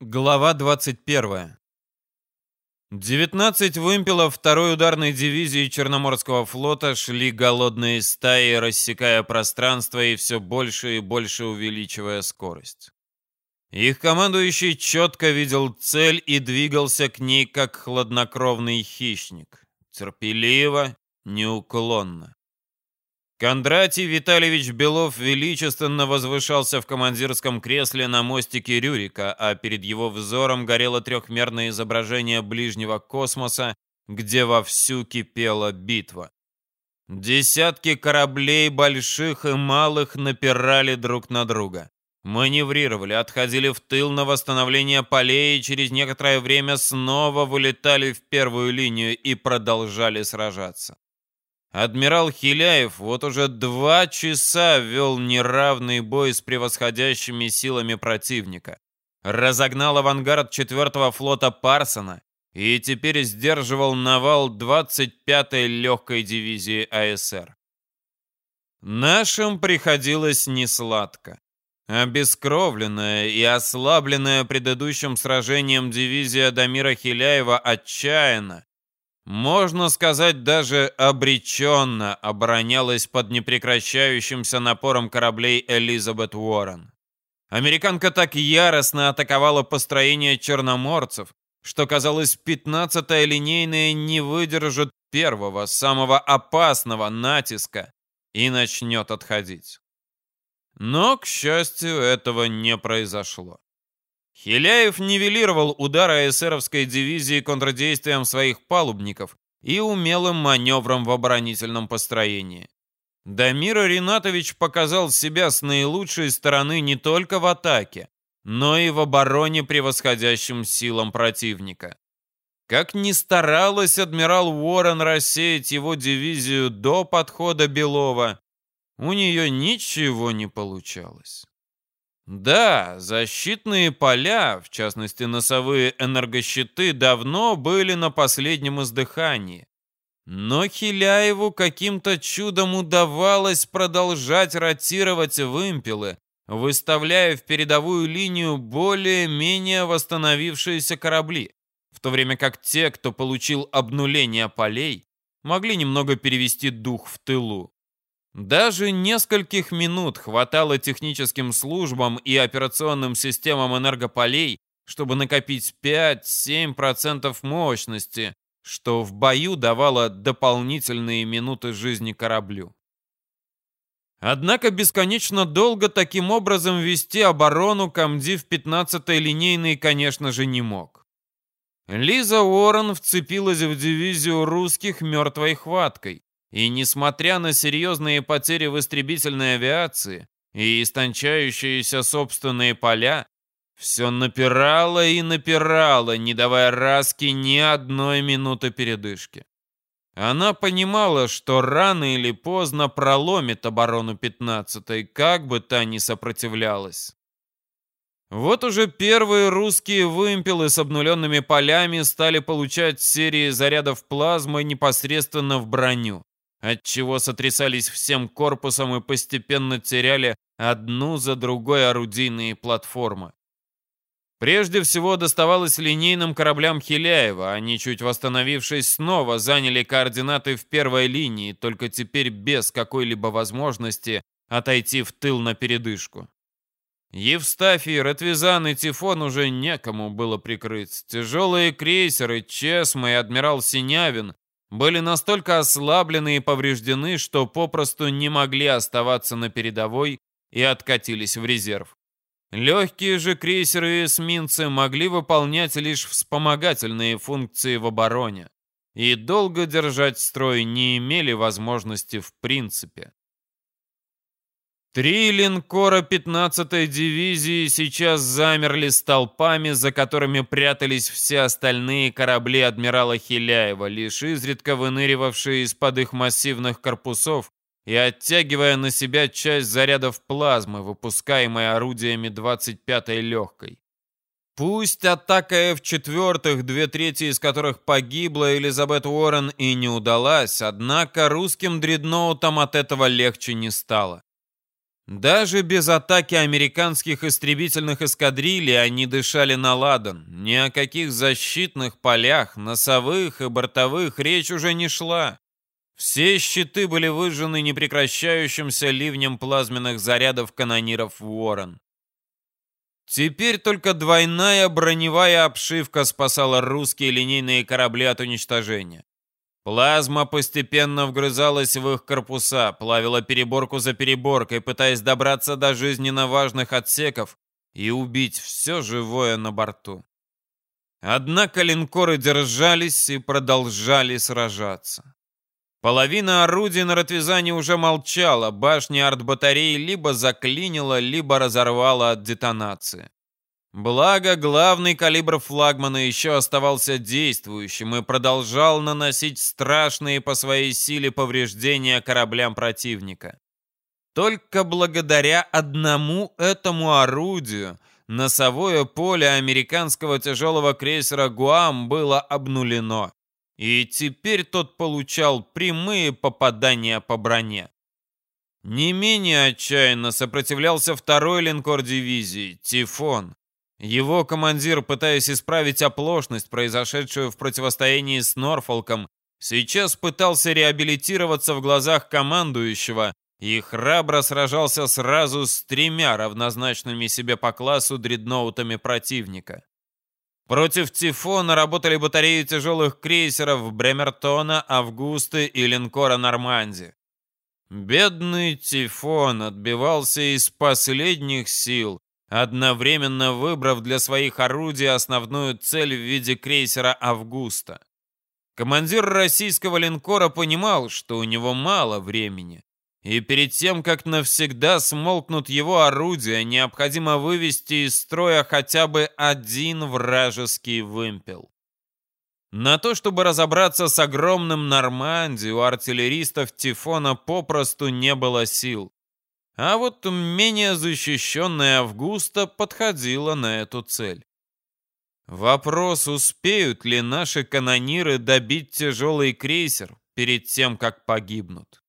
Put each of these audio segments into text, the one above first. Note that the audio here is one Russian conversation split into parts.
Глава 21. 19 вымпелов второй ударной дивизии Черноморского флота шли голодные стаи, рассекая пространство и все больше и больше увеличивая скорость. Их командующий четко видел цель и двигался к ней как хладнокровный хищник. Терпеливо, неуклонно. Кондратий Витальевич Белов величественно возвышался в командирском кресле на мостике Рюрика, а перед его взором горело трехмерное изображение ближнего космоса, где вовсю кипела битва. Десятки кораблей, больших и малых, напирали друг на друга. Маневрировали, отходили в тыл на восстановление полей и через некоторое время снова вылетали в первую линию и продолжали сражаться. Адмирал Хиляев вот уже два часа вел неравный бой с превосходящими силами противника. Разогнал авангард 4-го флота Парсона и теперь сдерживал навал 25-й легкой дивизии АСР. Нашим приходилось несладко. Обескровленная и ослабленная предыдущим сражением дивизия Дамира Хиляева отчаянно, можно сказать, даже обреченно оборонялась под непрекращающимся напором кораблей Элизабет Уоррен. Американка так яростно атаковала построение черноморцев, что, казалось, 15-я линейная не выдержит первого, самого опасного натиска и начнет отходить. Но, к счастью, этого не произошло. Хиляев нивелировал удар эсеровской дивизии контрдействием своих палубников и умелым маневром в оборонительном построении. Дамир Ринатович показал себя с наилучшей стороны не только в атаке, но и в обороне превосходящим силам противника. Как ни старалась адмирал Уоррен рассеять его дивизию до подхода Белова, у нее ничего не получалось. Да, защитные поля, в частности носовые энергощиты, давно были на последнем издыхании. Но Хиляеву каким-то чудом удавалось продолжать ротировать вымпелы, выставляя в передовую линию более-менее восстановившиеся корабли, в то время как те, кто получил обнуление полей, могли немного перевести дух в тылу. Даже нескольких минут хватало техническим службам и операционным системам энергополей, чтобы накопить 5-7% мощности, что в бою давало дополнительные минуты жизни кораблю. Однако бесконечно долго таким образом вести оборону комдив 15-й линейный, конечно же, не мог. Лиза Уоррен вцепилась в дивизию русских мертвой хваткой. И несмотря на серьезные потери в истребительной авиации и истончающиеся собственные поля, все напирало и напирало, не давая Раске ни одной минуты передышки. Она понимала, что рано или поздно проломит оборону 15-й, как бы та ни сопротивлялась. Вот уже первые русские вымпелы с обнуленными полями стали получать серии зарядов плазмы непосредственно в броню отчего сотрясались всем корпусом и постепенно теряли одну за другой орудийные платформы. Прежде всего доставалось линейным кораблям Хиляева. Они, чуть восстановившись, снова заняли координаты в первой линии, только теперь без какой-либо возможности отойти в тыл на передышку. Евстафий, Ратвизан и Тифон уже некому было прикрыть. Тяжелые крейсеры Чесма и адмирал Синявин были настолько ослаблены и повреждены, что попросту не могли оставаться на передовой и откатились в резерв. Легкие же крейсеры и эсминцы могли выполнять лишь вспомогательные функции в обороне и долго держать строй не имели возможности в принципе. Три линкора 15-й дивизии сейчас замерли столпами, за которыми прятались все остальные корабли адмирала Хиляева, лишь изредка выныривавшие из-под их массивных корпусов и оттягивая на себя часть зарядов плазмы, выпускаемой орудиями 25-й легкой. Пусть атака F-4, две трети из которых погибла Элизабет Уоррен и не удалась, однако русским дредноутам от этого легче не стало. Даже без атаки американских истребительных эскадрилий они дышали на ладан. Ни о каких защитных полях, носовых и бортовых речь уже не шла. Все щиты были выжжены непрекращающимся ливнем плазменных зарядов канониров Уоррен. Теперь только двойная броневая обшивка спасала русские линейные корабли от уничтожения. Плазма постепенно вгрызалась в их корпуса, плавила переборку за переборкой, пытаясь добраться до жизненно важных отсеков и убить все живое на борту. Однако линкоры держались и продолжали сражаться. Половина орудий на Ротвизане уже молчала, башни артбатареи либо заклинила, либо разорвала от детонации. Благо, главный калибр флагмана еще оставался действующим и продолжал наносить страшные по своей силе повреждения кораблям противника. Только благодаря одному этому орудию носовое поле американского тяжелого крейсера «Гуам» было обнулено и теперь тот получал прямые попадания по броне. Не менее отчаянно сопротивлялся второй линкор дивизии «Тифон». Его командир, пытаясь исправить оплошность, произошедшую в противостоянии с Норфолком, сейчас пытался реабилитироваться в глазах командующего и храбро сражался сразу с тремя равнозначными себе по классу дредноутами противника. Против «Тифона» работали батареи тяжелых крейсеров Бремертона, Августы и линкора «Норманди». Бедный «Тифон» отбивался из последних сил, одновременно выбрав для своих орудий основную цель в виде крейсера «Августа». Командир российского линкора понимал, что у него мало времени. И перед тем, как навсегда смолкнут его орудия, необходимо вывести из строя хотя бы один вражеский вымпел. На то, чтобы разобраться с огромным Норманди, у артиллеристов Тифона попросту не было сил. А вот менее защищенная Августа подходила на эту цель. Вопрос, успеют ли наши канониры добить тяжелый крейсер перед тем, как погибнут.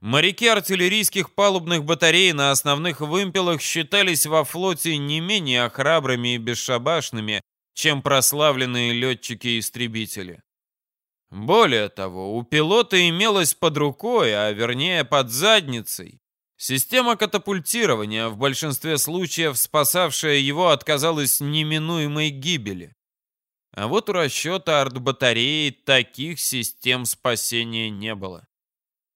Моряки артиллерийских палубных батарей на основных вымпелах считались во флоте не менее храбрыми и бесшабашными, чем прославленные летчики-истребители. Более того, у пилота имелась под рукой, а вернее под задницей, система катапультирования, в большинстве случаев спасавшая его от, казалось, неминуемой гибели. А вот у расчета артбатареи таких систем спасения не было.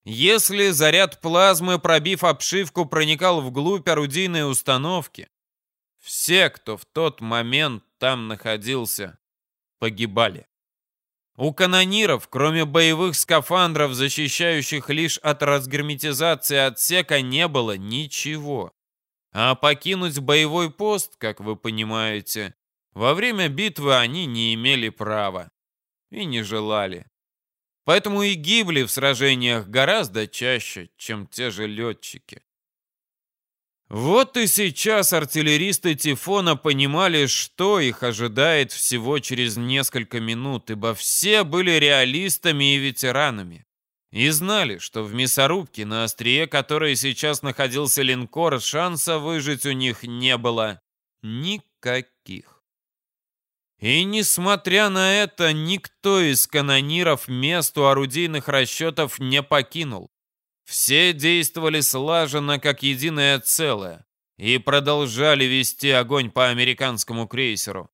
Если заряд плазмы, пробив обшивку, проникал вглубь орудийной установки, все, кто в тот момент там находился, погибали. У канониров, кроме боевых скафандров, защищающих лишь от разгерметизации отсека, не было ничего. А покинуть боевой пост, как вы понимаете, во время битвы они не имели права и не желали. Поэтому и гибли в сражениях гораздо чаще, чем те же летчики. Вот и сейчас артиллеристы Тифона понимали, что их ожидает всего через несколько минут, ибо все были реалистами и ветеранами. И знали, что в мясорубке, на острие которой сейчас находился линкор, шанса выжить у них не было никаких. И несмотря на это, никто из канониров месту орудийных расчетов не покинул. Все действовали слаженно, как единое целое, и продолжали вести огонь по американскому крейсеру.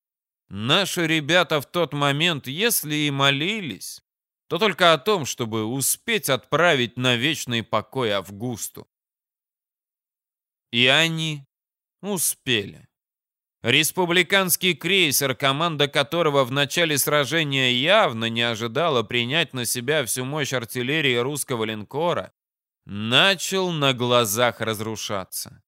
Наши ребята в тот момент, если и молились, то только о том, чтобы успеть отправить на вечный покой Августу. И они успели. Республиканский крейсер, команда которого в начале сражения явно не ожидала принять на себя всю мощь артиллерии русского линкора, начал на глазах разрушаться.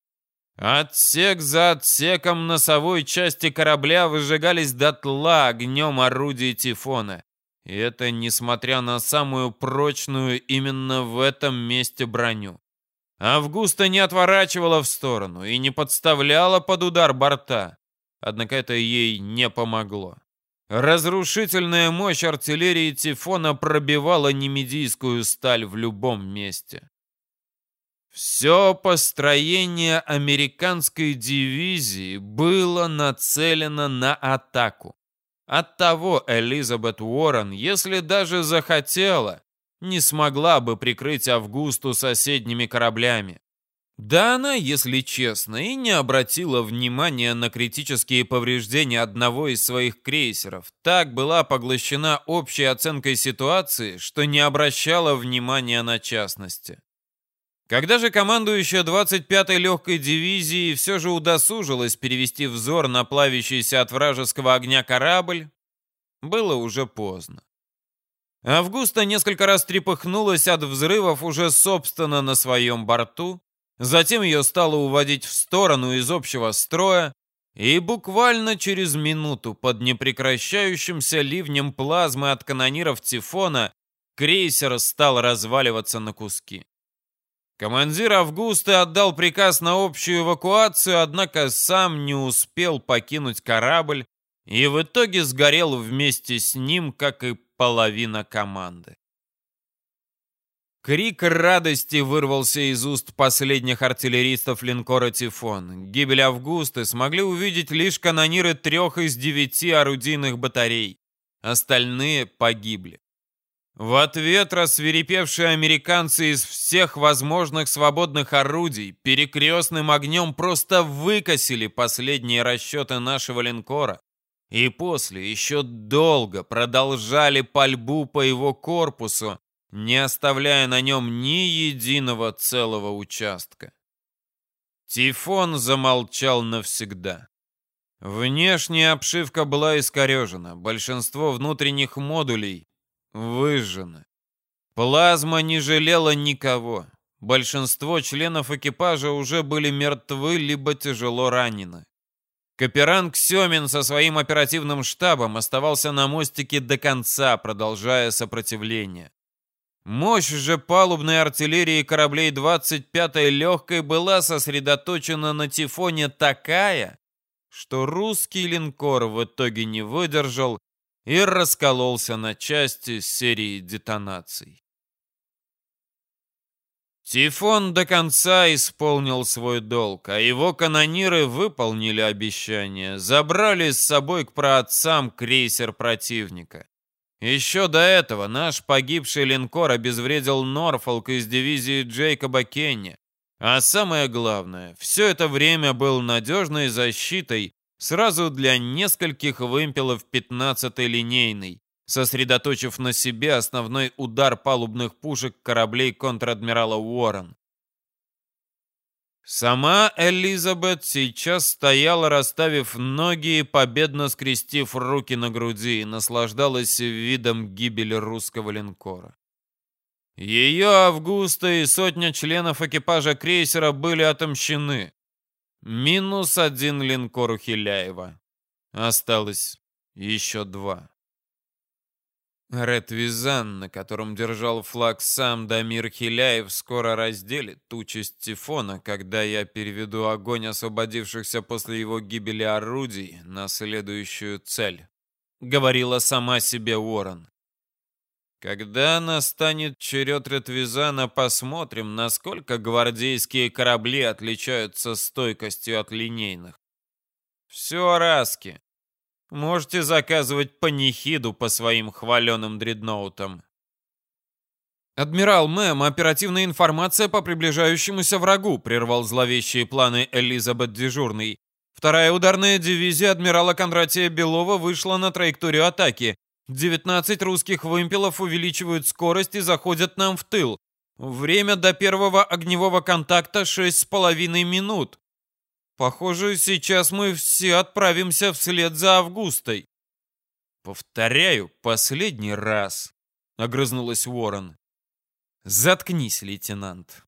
Отсек за отсеком носовой части корабля выжигались дотла огнем орудий Тифона. И это несмотря на самую прочную именно в этом месте броню. Августа не отворачивала в сторону и не подставляла под удар борта. Однако это ей не помогло. Разрушительная мощь артиллерии Тифона пробивала немедийскую сталь в любом месте. Все построение американской дивизии было нацелено на атаку. Оттого Элизабет Уоррен, если даже захотела, не смогла бы прикрыть Августу соседними кораблями. Да она, если честно, и не обратила внимания на критические повреждения одного из своих крейсеров. Так была поглощена общей оценкой ситуации, что не обращала внимания на частности. Когда же командующая 25-й легкой дивизии все же удосужилась перевести взор на плавящийся от вражеского огня корабль, было уже поздно. Августа несколько раз трепыхнулась от взрывов уже собственно на своем борту, затем ее стало уводить в сторону из общего строя, и буквально через минуту под непрекращающимся ливнем плазмы от канониров Тифона крейсер стал разваливаться на куски. Командир Августа отдал приказ на общую эвакуацию, однако сам не успел покинуть корабль и в итоге сгорел вместе с ним, как и половина команды. Крик радости вырвался из уст последних артиллеристов линкора «Тифон». Гибель Августы смогли увидеть лишь канониры трех из девяти орудийных батарей. Остальные погибли. В ответ рассверепевшие американцы из всех возможных свободных орудий перекрестным огнем просто выкосили последние расчеты нашего линкора. И после еще долго продолжали пальбу по его корпусу, не оставляя на нем ни единого целого участка. Тифон замолчал навсегда. Внешняя обшивка была искорежена, большинство внутренних модулей выжжены. Плазма не жалела никого. Большинство членов экипажа уже были мертвы либо тяжело ранены. Каперанг Семин со своим оперативным штабом оставался на мостике до конца, продолжая сопротивление. Мощь же палубной артиллерии кораблей 25-й легкой была сосредоточена на Тифоне такая, что русский линкор в итоге не выдержал и раскололся на части серии детонаций. Тифон до конца исполнил свой долг, а его канониры выполнили обещание, забрали с собой к праотцам крейсер противника. Еще до этого наш погибший линкор обезвредил Норфолк из дивизии Джейкоба Кенни. А самое главное, все это время был надежной защитой сразу для нескольких вымпелов 15-й линейной, сосредоточив на себе основной удар палубных пушек кораблей контр-адмирала Уоррен. Сама Элизабет сейчас стояла, расставив ноги и победно скрестив руки на груди, и наслаждалась видом гибели русского линкора. Ее Августа и сотня членов экипажа крейсера были отомщены. Минус один линкор у Хиляева. Осталось еще два. Ред Визан, на котором держал флаг сам Дамир Хиляев, скоро разделит участь Тифона, когда я переведу огонь освободившихся после его гибели орудий на следующую цель. Говорила сама себе Уоррен. Когда настанет черед Ретвизана, посмотрим, насколько гвардейские корабли отличаются стойкостью от линейных. Все, Раски. Можете заказывать панихиду по своим хваленым дредноутам. «Адмирал Мэм, оперативная информация по приближающемуся врагу», прервал зловещие планы Элизабет Дежурный. Вторая ударная дивизия адмирала Кондратия Белова вышла на траекторию атаки. 19 русских вымпелов увеличивают скорость и заходят нам в тыл. Время до первого огневого контакта 6,5 минут. Похоже, сейчас мы все отправимся вслед за Августой. Повторяю, последний раз, огрызнулась Уоррен. Заткнись, лейтенант.